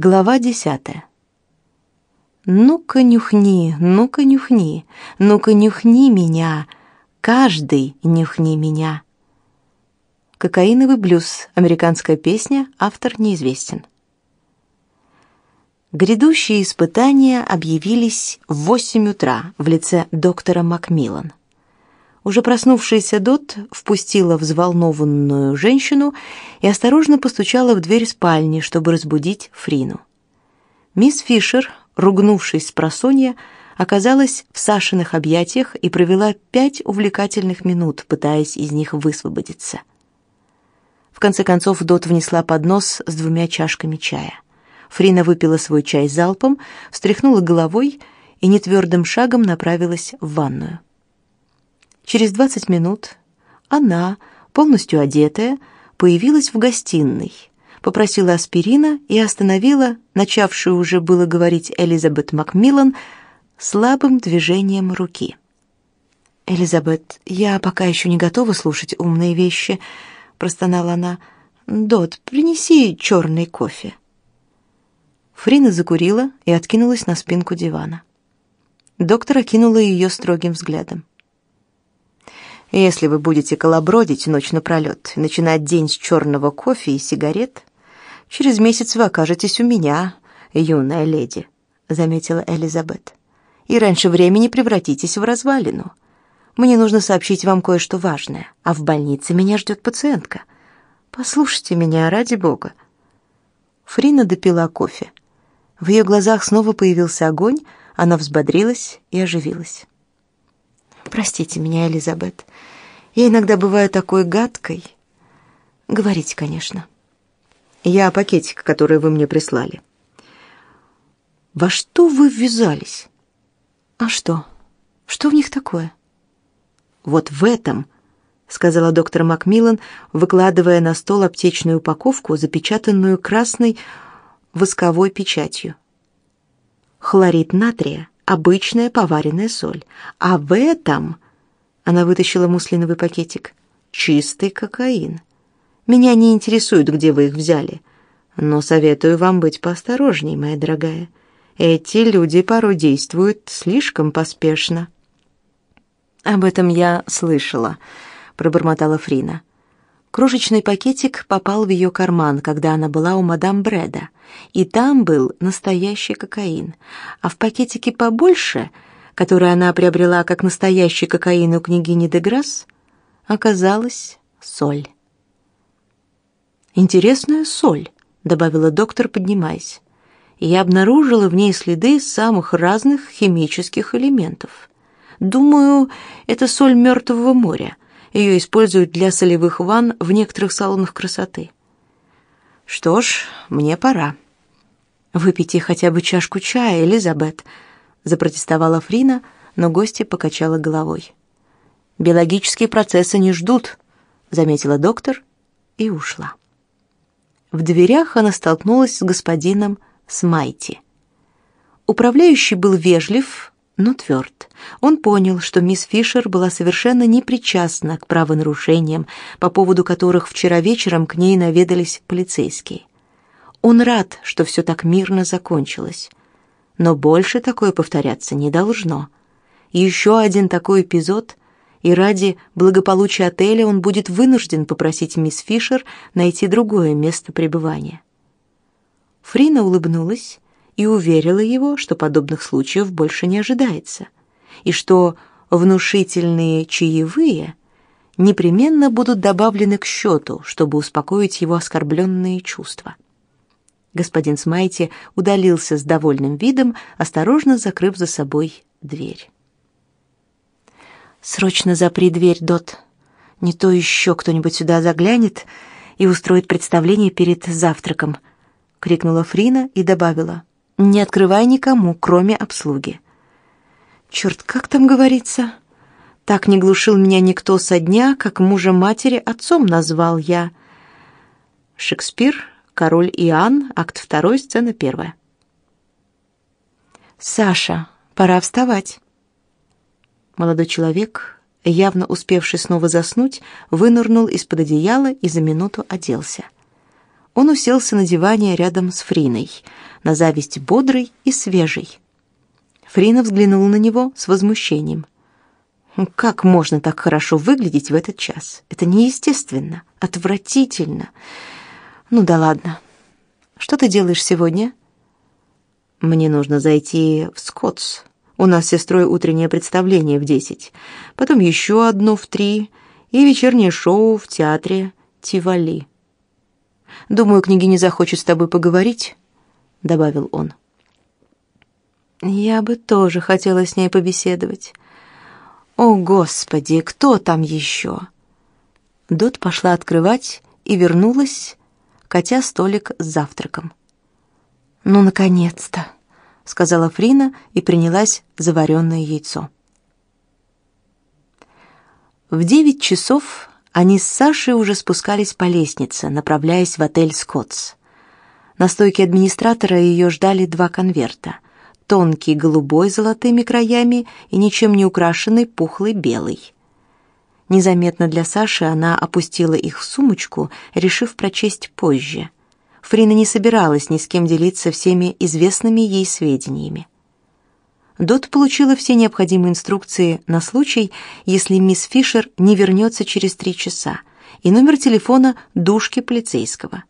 Глава десятая. Ну-ка нюхни, ну-ка нюхни, ну-ка нюхни меня, каждый нюхни меня. Кокаиновый блюз, американская песня, автор неизвестен. Грядущие испытания объявились в восемь утра в лице доктора Макмиллан. Уже проснувшаяся Дот впустила взволнованную женщину и осторожно постучала в дверь спальни, чтобы разбудить Фрину. Мисс Фишер, ругнувшись с просонья, оказалась в Сашиных объятиях и провела пять увлекательных минут, пытаясь из них высвободиться. В конце концов Дот внесла поднос с двумя чашками чая. Фрина выпила свой чай залпом, встряхнула головой и нетвердым шагом направилась в ванную. Через 20 минут она, полностью одетая, появилась в гостиной, попросила аспирина и остановила начавшую уже было говорить Элизабет Макмиллан слабым движением руки. «Элизабет, я пока еще не готова слушать умные вещи», — простонала она. «Дот, принеси черный кофе». Фрина закурила и откинулась на спинку дивана. Доктор окинула ее строгим взглядом. Если вы будете колобродить ночь напролет, начинать день с черного кофе и сигарет, через месяц вы окажетесь у меня, юная леди, заметила Элизабет. И раньше времени превратитесь в развалину. Мне нужно сообщить вам кое-что важное, а в больнице меня ждет пациентка. Послушайте меня, ради бога. Фрина допила кофе. В ее глазах снова появился огонь, она взбодрилась и оживилась. Простите меня, Элизабет. Я иногда бываю такой гадкой. Говорите, конечно. Я пакетик, который вы мне прислали. Во что вы ввязались? А что? Что в них такое? Вот в этом, сказала доктор Макмиллан, выкладывая на стол аптечную упаковку, запечатанную красной восковой печатью. Хлорид натрия обычная поваренная соль. А в этом она вытащила муслиновый пакетик. Чистый кокаин. Меня не интересует, где вы их взяли, но советую вам быть поосторожней, моя дорогая. Эти люди порой действуют слишком поспешно. Об этом я слышала, пробормотала Фрина. Крошечный пакетик попал в ее карман, когда она была у мадам Бреда, и там был настоящий кокаин, а в пакетике побольше, который она приобрела как настоящий кокаин у княгини де Грасс, оказалась соль. «Интересная соль», — добавила доктор, поднимаясь. «Я обнаружила в ней следы самых разных химических элементов. Думаю, это соль Мертвого моря» Ее используют для солевых ванн в некоторых салонах красоты. Что ж, мне пора. Выпейте хотя бы чашку чая, Элизабет, запротестовала Фрина, но гостья покачала головой. Биологические процессы не ждут, заметила доктор и ушла. В дверях она столкнулась с господином Смайти. Управляющий был вежлив, но тверд. Он понял, что мисс Фишер была совершенно непричастна к правонарушениям, по поводу которых вчера вечером к ней наведались полицейские. Он рад, что все так мирно закончилось. Но больше такое повторяться не должно. Еще один такой эпизод, и ради благополучия отеля он будет вынужден попросить мисс Фишер найти другое место пребывания. Фрина улыбнулась и уверила его, что подобных случаев больше не ожидается, и что внушительные чаевые непременно будут добавлены к счету, чтобы успокоить его оскорбленные чувства. Господин Смайти удалился с довольным видом, осторожно закрыв за собой дверь. «Срочно запри дверь, Дот. Не то еще кто-нибудь сюда заглянет и устроит представление перед завтраком», — крикнула Фрина и добавила. Не открывай никому, кроме обслуги. Черт, как там говорится? Так не глушил меня никто со дня, как мужа матери отцом назвал я. Шекспир, Король Иоанн, акт 2, сцена 1. Саша, пора вставать. Молодой человек, явно успевший снова заснуть, вынырнул из-под одеяла и за минуту оделся. Он уселся на диване рядом с Фриной — на зависть бодрый и свежий. Фрина взглянул на него с возмущением. Как можно так хорошо выглядеть в этот час? Это неестественно, отвратительно. Ну да ладно. Что ты делаешь сегодня? Мне нужно зайти в Скотс. У нас с сестрой утреннее представление в десять, потом еще одно в три и вечернее шоу в театре Тивали. Думаю, княгиня захочет с тобой поговорить, добавил он. Я бы тоже хотела с ней побеседовать. О, господи, кто там еще? Дот пошла открывать и вернулась, катя столик с завтраком. Ну наконец-то, сказала Фрина и принялась за вареное яйцо. В девять часов они с Сашей уже спускались по лестнице, направляясь в отель Скотс. На стойке администратора ее ждали два конверта: тонкий голубой с золотыми краями и ничем не украшенный пухлый белый. Незаметно для Саши она опустила их в сумочку, решив прочесть позже. Фрина не собиралась ни с кем делиться всеми известными ей сведениями. Дот получила все необходимые инструкции на случай, если мисс Фишер не вернется через три часа, и номер телефона душки полицейского.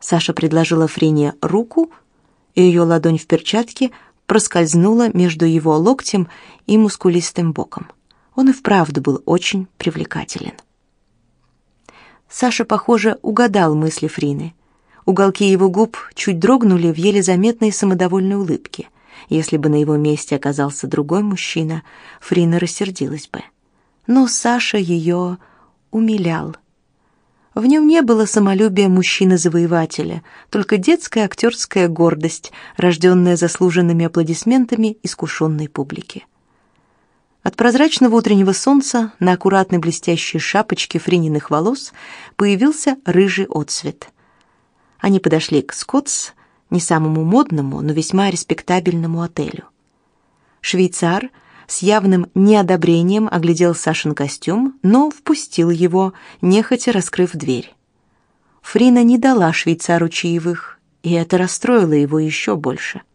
Саша предложила Фрине руку, и ее ладонь в перчатке проскользнула между его локтем и мускулистым боком. Он и вправду был очень привлекателен. Саша, похоже, угадал мысли Фрины. Уголки его губ чуть дрогнули в еле заметной самодовольной улыбке. Если бы на его месте оказался другой мужчина, Фрина рассердилась бы. Но Саша ее умилял. В нем не было самолюбия мужчины-завоевателя, только детская актерская гордость, рожденная заслуженными аплодисментами искушенной публики. От прозрачного утреннего солнца на аккуратной блестящей шапочке фрининых волос появился рыжий отсвет. Они подошли к Скотс, не самому модному, но весьма респектабельному отелю. Швейцар с явным неодобрением оглядел Сашин костюм, но впустил его, нехотя раскрыв дверь. Фрина не дала швейцару чаевых, и это расстроило его еще больше. —